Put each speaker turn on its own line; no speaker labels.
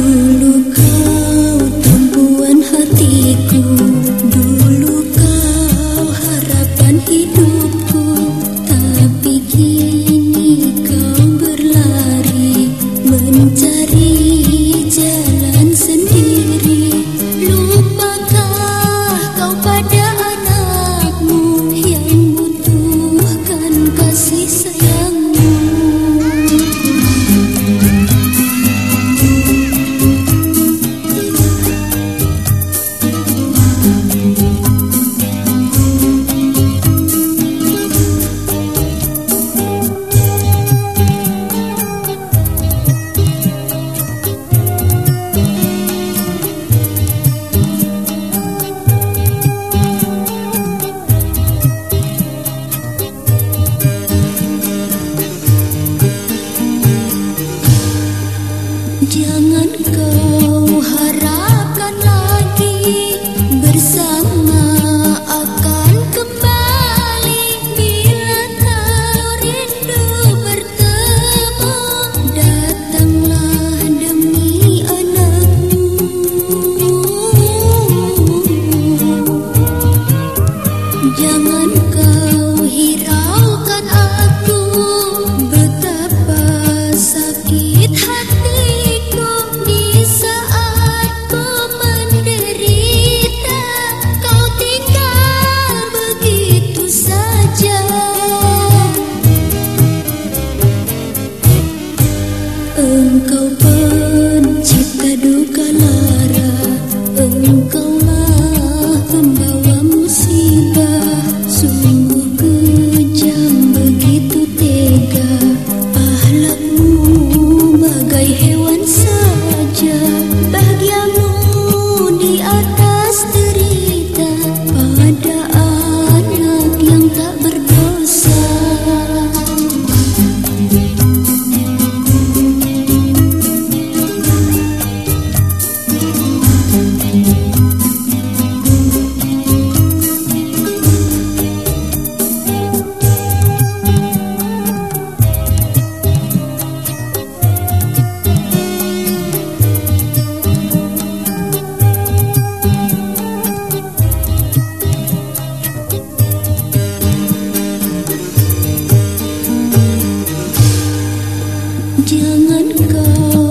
look Jangan jangan kau